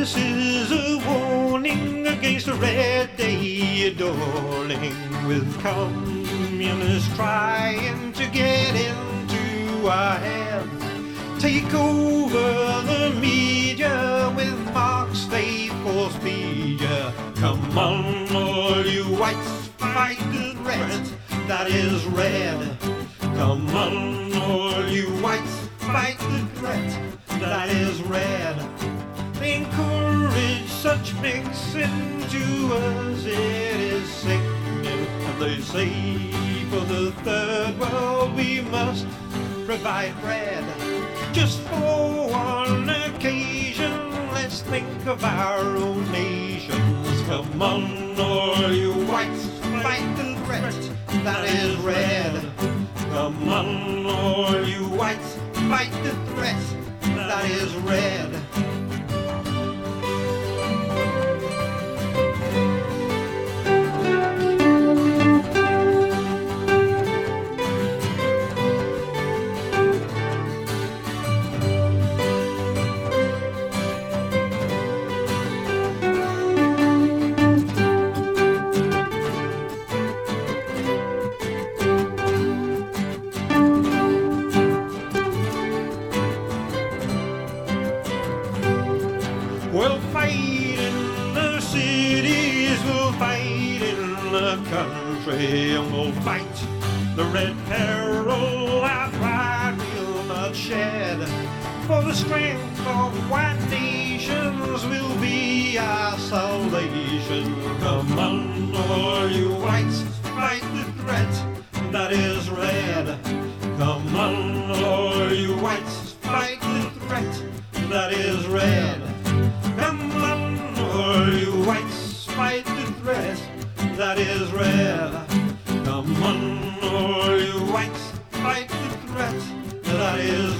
This is a warning against a red day, darling, with communists trying to get into our heads. Take over the media with Marx, they force feed ya. Come on, all you whites, fight the threat that is red. Come on, all you whites, fight the threat such to us, it is sickening. And they say for the third world we must provide bread. Just for one occasion, let's think of our own nations. Come on, all you whites, fight the threat that is red. Come on, all you whites, fight the threat that is red. Fight in the country, and we'll fight the red peril our pride will not shed. For the strength of white nations will be our salvation. Come on, all you whites, fight the threat that is red. Come on, all you whites, fight the threat that is red. Come on, all you whites, fight the that is red. Come on, all you whites, fight the threat that is